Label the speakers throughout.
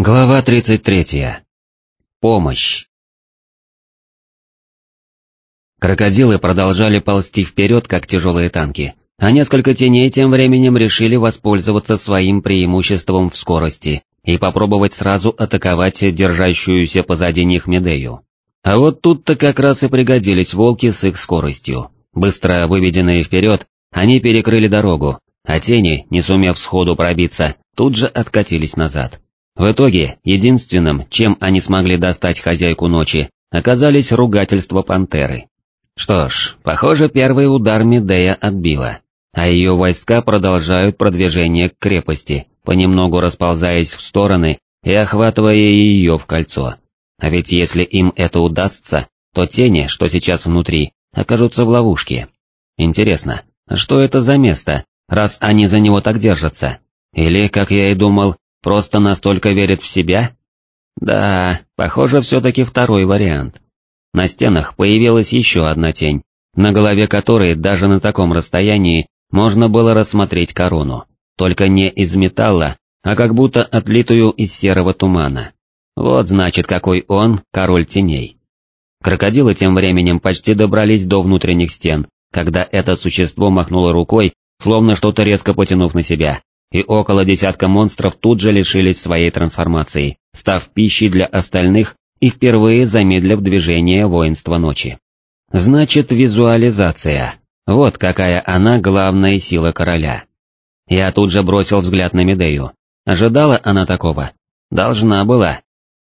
Speaker 1: Глава 33. Помощь. Крокодилы продолжали ползти вперед, как тяжелые танки, а несколько теней тем временем решили воспользоваться своим преимуществом в скорости и попробовать сразу атаковать держащуюся позади них Медею. А вот тут-то как раз и пригодились волки с их скоростью. Быстро выведенные вперед, они перекрыли дорогу, а тени, не сумев сходу пробиться, тут же откатились назад. В итоге, единственным, чем они смогли достать хозяйку ночи, оказались ругательства пантеры. Что ж, похоже, первый удар Медея отбила, а ее войска продолжают продвижение к крепости, понемногу расползаясь в стороны и охватывая ее в кольцо. А ведь если им это удастся, то тени, что сейчас внутри, окажутся в ловушке. Интересно, что это за место, раз они за него так держатся? Или, как я и думал, Просто настолько верит в себя? Да, похоже, все-таки второй вариант. На стенах появилась еще одна тень, на голове которой даже на таком расстоянии можно было рассмотреть корону, только не из металла, а как будто отлитую из серого тумана. Вот значит, какой он, король теней. Крокодилы тем временем почти добрались до внутренних стен, когда это существо махнуло рукой, словно что-то резко потянув на себя, и около десятка монстров тут же лишились своей трансформации, став пищей для остальных и впервые замедлив движение воинства ночи. Значит, визуализация. Вот какая она главная сила короля. Я тут же бросил взгляд на Медею. Ожидала она такого? Должна была.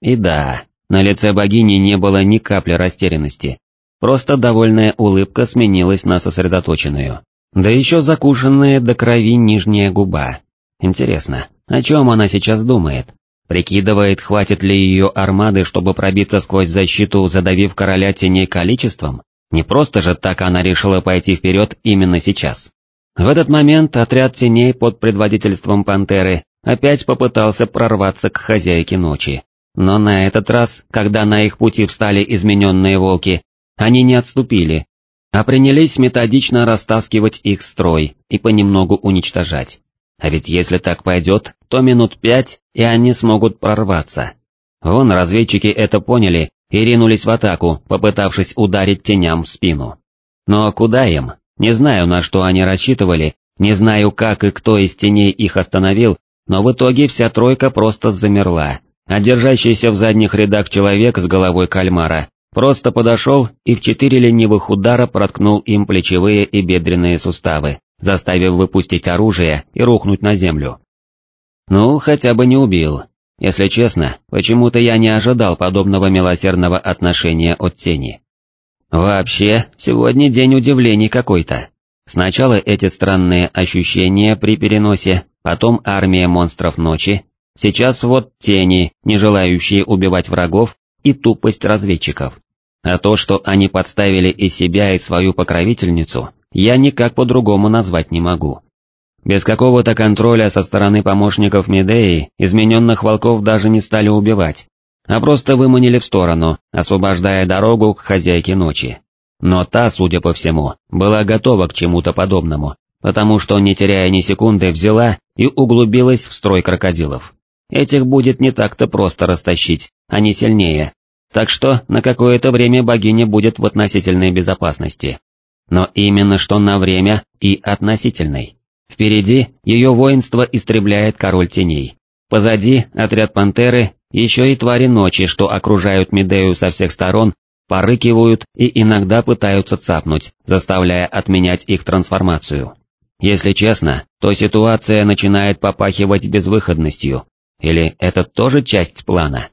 Speaker 1: И да, на лице богини не было ни капли растерянности. Просто довольная улыбка сменилась на сосредоточенную. Да еще закушенная до крови нижняя губа. Интересно, о чем она сейчас думает? Прикидывает, хватит ли ее армады, чтобы пробиться сквозь защиту, задавив короля теней количеством? Не просто же так она решила пойти вперед именно сейчас. В этот момент отряд теней под предводительством пантеры опять попытался прорваться к хозяйке ночи. Но на этот раз, когда на их пути встали измененные волки, они не отступили, а принялись методично растаскивать их строй и понемногу уничтожать. А ведь если так пойдет, то минут пять, и они смогут прорваться. Вон разведчики это поняли и ринулись в атаку, попытавшись ударить теням в спину. Но куда им? Не знаю, на что они рассчитывали, не знаю, как и кто из теней их остановил, но в итоге вся тройка просто замерла, а держащийся в задних рядах человек с головой кальмара просто подошел и в четыре ленивых удара проткнул им плечевые и бедренные суставы, заставив выпустить оружие и рухнуть на землю. Ну, хотя бы не убил. Если честно, почему-то я не ожидал подобного милосердного отношения от тени. Вообще, сегодня день удивлений какой-то. Сначала эти странные ощущения при переносе, потом армия монстров ночи, сейчас вот тени, не желающие убивать врагов, и тупость разведчиков. А то, что они подставили и себя, и свою покровительницу, я никак по-другому назвать не могу. Без какого-то контроля со стороны помощников Медеи измененных волков даже не стали убивать, а просто выманили в сторону, освобождая дорогу к хозяйке ночи. Но та, судя по всему, была готова к чему-то подобному, потому что, не теряя ни секунды, взяла и углубилась в строй крокодилов. Этих будет не так-то просто растащить, они сильнее, так что на какое-то время богиня будет в относительной безопасности но именно что на время и относительной. Впереди ее воинство истребляет король теней. Позади отряд пантеры, еще и твари ночи, что окружают Медею со всех сторон, порыкивают и иногда пытаются цапнуть, заставляя отменять их трансформацию. Если честно, то ситуация начинает попахивать безвыходностью. Или это тоже часть плана?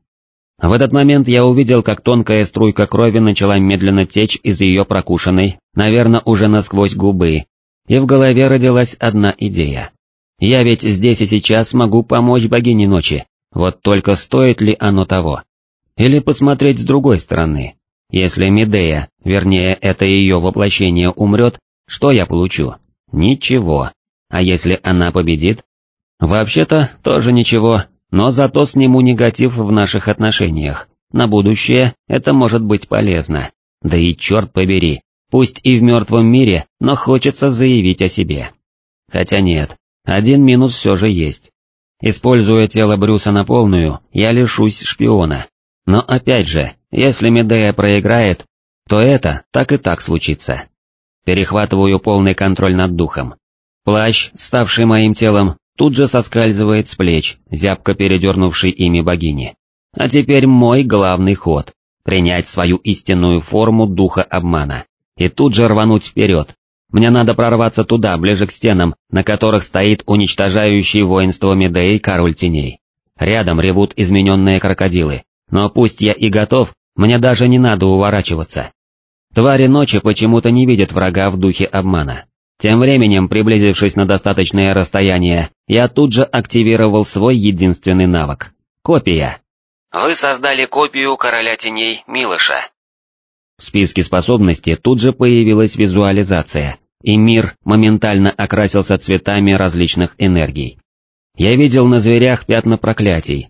Speaker 1: В этот момент я увидел, как тонкая струйка крови начала медленно течь из ее прокушенной, наверное, уже насквозь губы, и в голове родилась одна идея. Я ведь здесь и сейчас могу помочь богине ночи, вот только стоит ли оно того? Или посмотреть с другой стороны. Если Медея, вернее это ее воплощение умрет, что я получу? Ничего. А если она победит? Вообще-то тоже ничего, но зато сниму негатив в наших отношениях. На будущее это может быть полезно. Да и черт побери, пусть и в мертвом мире, но хочется заявить о себе. Хотя нет, один минус все же есть. Используя тело Брюса на полную, я лишусь шпиона. Но опять же, если Медея проиграет, то это так и так случится. Перехватываю полный контроль над духом. Плащ, ставший моим телом, тут же соскальзывает с плеч, зябко передернувший ими богини. А теперь мой главный ход — принять свою истинную форму духа обмана. И тут же рвануть вперед. Мне надо прорваться туда, ближе к стенам, на которых стоит уничтожающий воинство Медеи король теней. Рядом ревут измененные крокодилы, но пусть я и готов, мне даже не надо уворачиваться. Твари ночи почему-то не видят врага в духе обмана. Тем временем, приблизившись на достаточное расстояние, я тут же активировал свой единственный навык — копия.
Speaker 2: Вы создали копию короля теней Милыша.
Speaker 1: В списке способностей тут же появилась визуализация, и мир моментально окрасился цветами различных энергий. Я видел на зверях пятна проклятий.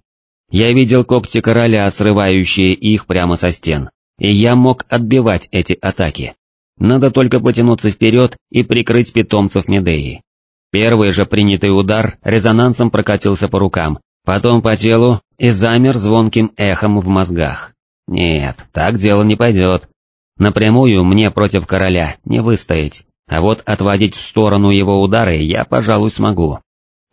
Speaker 1: Я видел когти короля, срывающие их прямо со стен, и я мог отбивать эти атаки. Надо только потянуться вперед и прикрыть питомцев Медеи. Первый же принятый удар резонансом прокатился по рукам, потом по телу и замер звонким эхом в мозгах. Нет, так дело не пойдет. Напрямую мне против короля не выстоять, а вот отводить в сторону его удары я, пожалуй, смогу.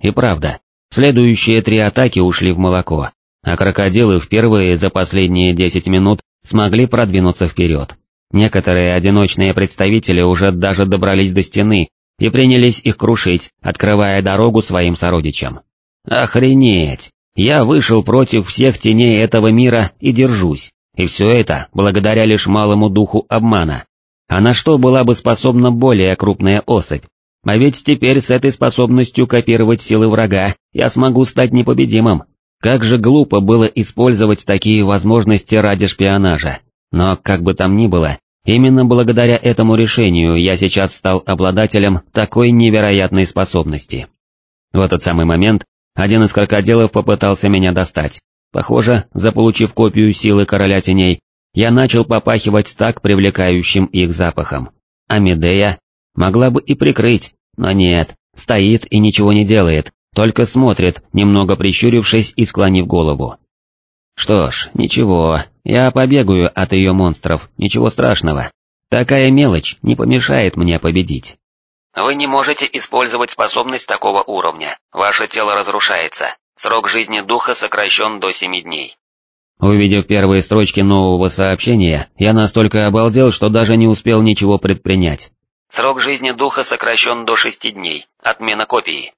Speaker 1: И правда, следующие три атаки ушли в молоко, а крокодилы впервые за последние десять минут смогли продвинуться вперед. Некоторые одиночные представители уже даже добрались до стены и принялись их крушить, открывая дорогу своим сородичам. Охренеть! Я вышел против всех теней этого мира и держусь, и все это благодаря лишь малому духу обмана. А на что была бы способна более крупная особь? А ведь теперь с этой способностью копировать силы врага я смогу стать непобедимым. Как же глупо было использовать такие возможности ради шпионажа. Но, как бы там ни было, именно благодаря этому решению я сейчас стал обладателем такой невероятной способности. В этот самый момент один из крокодилов попытался меня достать. Похоже, заполучив копию силы короля теней, я начал попахивать так привлекающим их запахом. А Медея могла бы и прикрыть, но нет, стоит и ничего не делает, только смотрит, немного прищурившись и склонив голову. Что ж, ничего, я побегаю от ее монстров, ничего страшного. Такая мелочь не помешает мне победить.
Speaker 2: Вы не можете использовать способность такого уровня, ваше тело разрушается, срок жизни духа сокращен до семи дней.
Speaker 1: Увидев первые строчки нового сообщения, я настолько обалдел, что даже не успел ничего предпринять.
Speaker 2: Срок жизни духа сокращен до шести дней, отмена копии.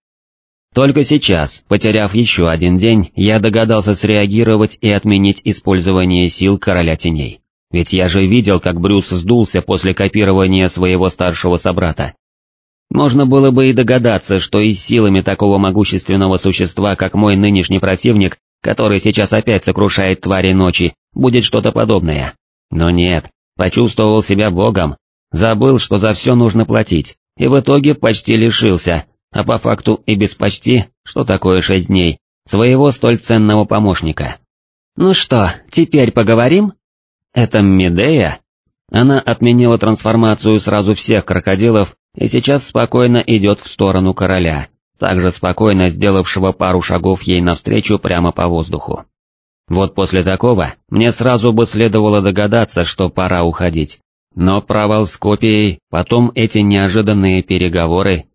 Speaker 1: Только сейчас, потеряв еще один день, я догадался среагировать и отменить использование сил Короля Теней. Ведь я же видел, как Брюс сдулся после копирования своего старшего собрата. Можно было бы и догадаться, что и силами такого могущественного существа, как мой нынешний противник, который сейчас опять сокрушает твари ночи, будет что-то подобное. Но нет, почувствовал себя богом, забыл, что за все нужно платить, и в итоге почти лишился, а по факту и без почти, что такое шесть дней, своего столь ценного помощника. «Ну что, теперь поговорим?» «Это Медея?» Она отменила трансформацию сразу всех крокодилов и сейчас спокойно идет в сторону короля, также спокойно сделавшего пару шагов ей навстречу прямо по воздуху. Вот после такого мне сразу бы следовало догадаться, что пора уходить. Но провал с копией, потом эти неожиданные переговоры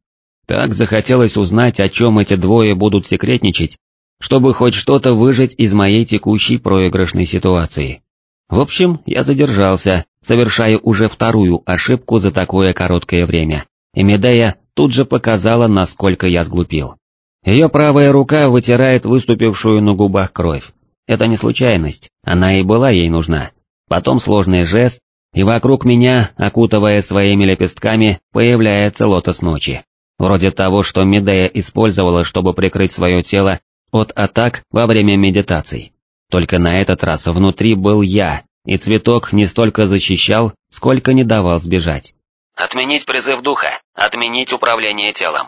Speaker 1: так захотелось узнать, о чем эти двое будут секретничать, чтобы хоть что-то выжать из моей текущей проигрышной ситуации. В общем, я задержался, совершая уже вторую ошибку за такое короткое время, и Медея тут же показала, насколько я сглупил. Ее правая рука вытирает выступившую на губах кровь. Это не случайность, она и была ей нужна. Потом сложный жест, и вокруг меня, окутывая своими лепестками, появляется лотос ночи. Вроде того, что Медея использовала, чтобы прикрыть свое тело от атак во время медитаций. Только на этот раз внутри был я, и цветок не столько защищал, сколько не давал сбежать.
Speaker 2: «Отменить призыв духа, отменить управление телом».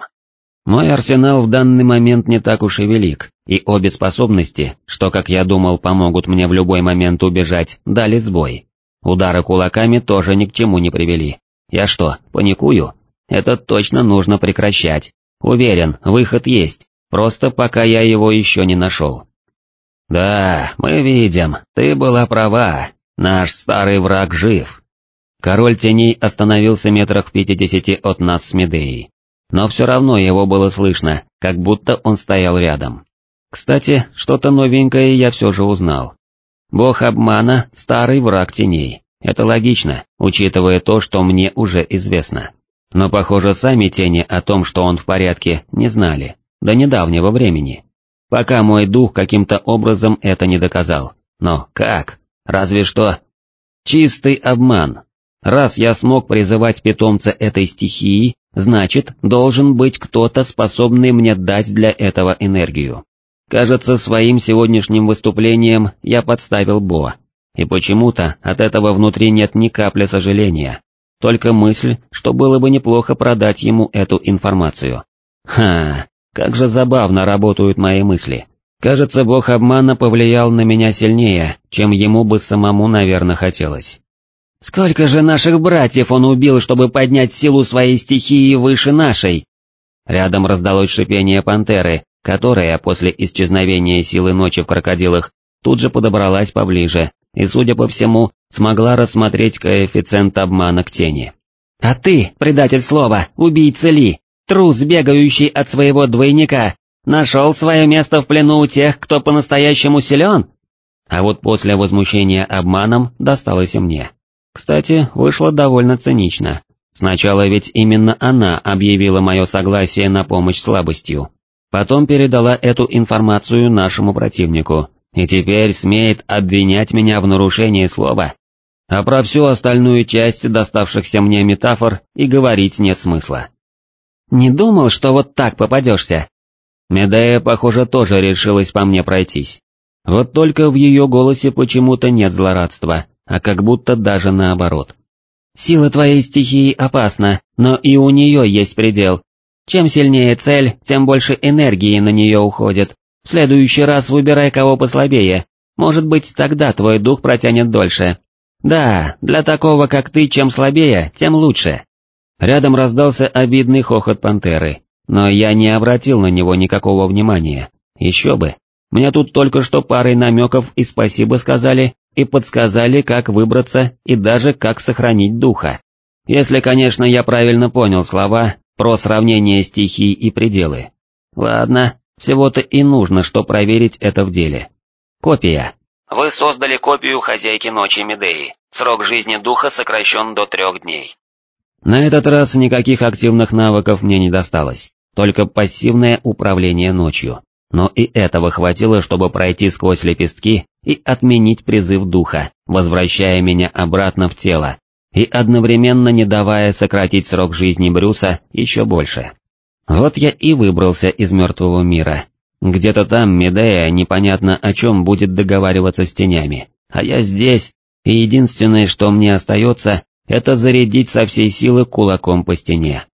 Speaker 1: Мой арсенал в данный момент не так уж и велик, и обе способности, что, как я думал, помогут мне в любой момент убежать, дали сбой. Удары кулаками тоже ни к чему не привели. Я что, паникую? Это точно нужно прекращать. Уверен, выход есть. просто пока я его еще не нашел. «Да, мы видим, ты была права, наш старый враг жив». Король теней остановился метрах в пятидесяти от нас с Медеей, но все равно его было слышно, как будто он стоял рядом. Кстати, что-то новенькое я все же узнал. Бог обмана — старый враг теней. Это логично, учитывая то, что мне уже известно. Но, похоже, сами тени о том, что он в порядке, не знали, до недавнего времени. Пока мой дух каким-то образом это не доказал. Но как? Разве что... Чистый обман. Раз я смог призывать питомца этой стихии, значит, должен быть кто-то, способный мне дать для этого энергию. Кажется, своим сегодняшним выступлением я подставил Бо, и почему-то от этого внутри нет ни капли сожаления, только мысль, что было бы неплохо продать ему эту информацию. Ха, как же забавно работают мои мысли. Кажется, бог обмана повлиял на меня сильнее, чем ему бы самому, наверное, хотелось. «Сколько же наших братьев он убил, чтобы поднять силу своей стихии выше нашей?» Рядом раздалось шипение пантеры, которая после исчезновения силы ночи в крокодилах тут же подобралась поближе и, судя по всему, смогла рассмотреть коэффициент обмана к тени. «А ты, предатель слова, убийца Ли, трус, бегающий от своего двойника, нашел свое место в плену у тех, кто по-настоящему силен?» А вот после возмущения обманом досталось и мне. Кстати, вышло довольно цинично. Сначала ведь именно она объявила мое согласие на помощь слабостью. Потом передала эту информацию нашему противнику, и теперь смеет обвинять меня в нарушении слова. А про всю остальную часть доставшихся мне метафор и говорить нет смысла. «Не думал, что вот так попадешься?» Медея, похоже, тоже решилась по мне пройтись. Вот только в ее голосе почему-то нет злорадства, а как будто даже наоборот. «Сила твоей стихии опасна, но и у нее есть предел, чем сильнее цель, тем больше энергии на нее уходит. Следующий раз выбирай кого послабее, может быть тогда твой дух протянет дольше. Да, для такого как ты, чем слабее, тем лучше. Рядом раздался обидный хохот пантеры, но я не обратил на него никакого внимания. Еще бы, мне тут только что парой намеков и спасибо сказали, и подсказали, как выбраться и даже как сохранить духа. Если, конечно, я правильно понял слова, про сравнение стихий и пределы. Ладно, всего-то и нужно, что проверить это в деле. Копия.
Speaker 2: Вы создали копию Хозяйки Ночи Медеи. Срок жизни духа сокращен до трех дней.
Speaker 1: На этот раз никаких активных навыков мне не досталось, только пассивное управление ночью. Но и этого хватило, чтобы пройти сквозь лепестки и отменить призыв духа, возвращая меня обратно в тело, и одновременно не давая сократить срок жизни Брюса еще больше. Вот я и выбрался из мертвого мира. Где-то там Медея непонятно о чем будет договариваться с тенями, а я здесь, и единственное, что мне остается, это зарядить со всей силы кулаком по стене.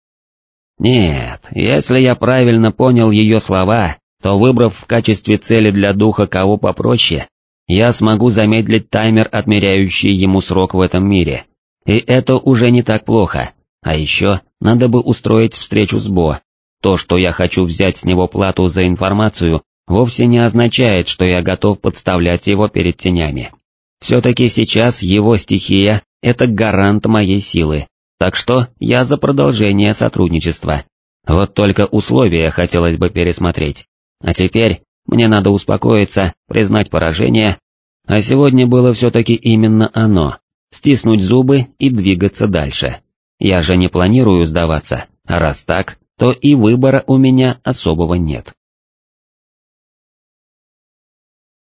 Speaker 1: Нет, если я правильно понял ее слова, то выбрав в качестве цели для духа кого попроще, я смогу замедлить таймер, отмеряющий ему срок в этом мире, и это уже не так плохо. А еще надо бы устроить встречу с Бо. То, что я хочу взять с него плату за информацию, вовсе не означает, что я готов подставлять его перед тенями. Все-таки сейчас его стихия — это гарант моей силы, так что я за продолжение сотрудничества. Вот только условия хотелось бы пересмотреть. А теперь мне надо успокоиться, признать поражение, а сегодня было все-таки именно оно, стиснуть зубы и двигаться дальше. Я же не планирую сдаваться, а раз так, то и выбора у меня особого нет.